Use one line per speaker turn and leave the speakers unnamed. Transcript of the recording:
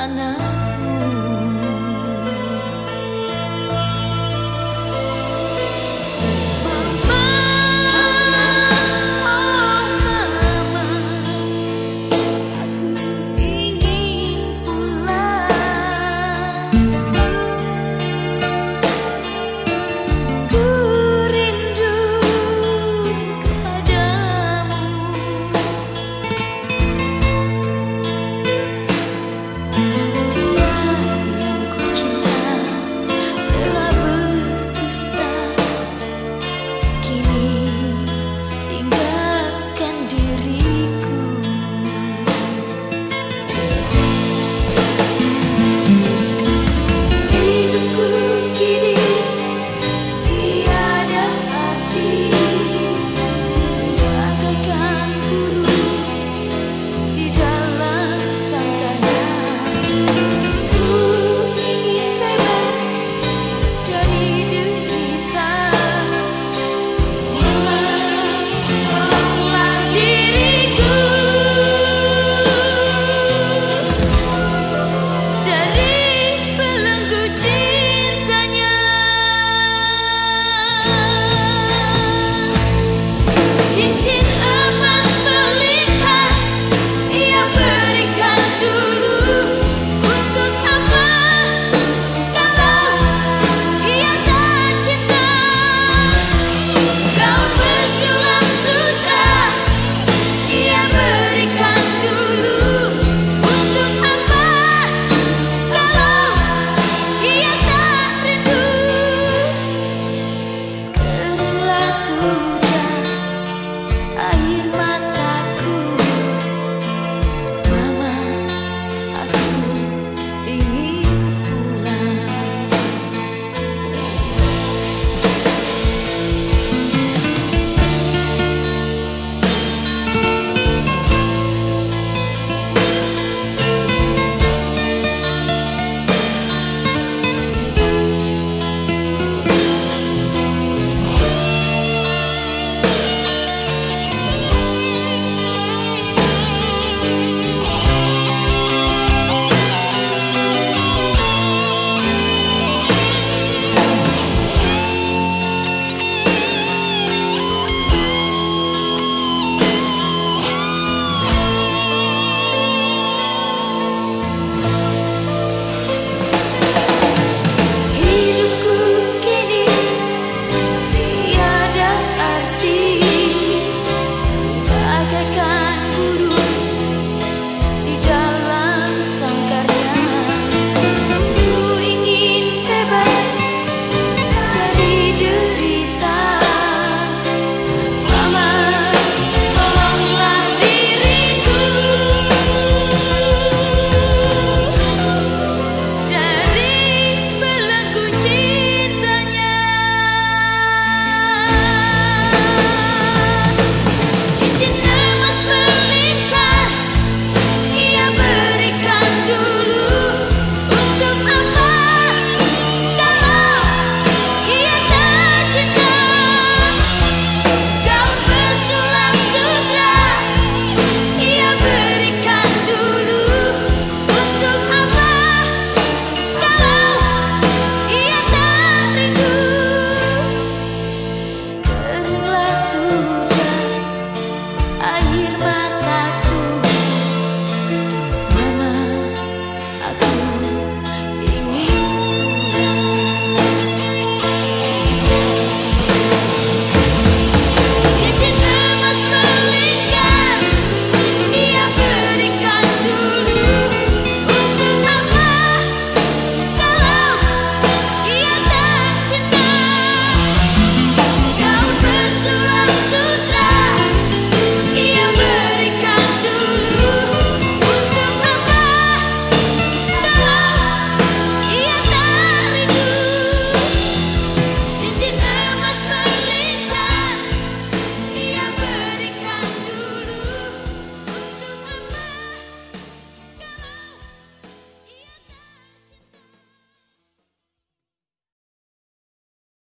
sana.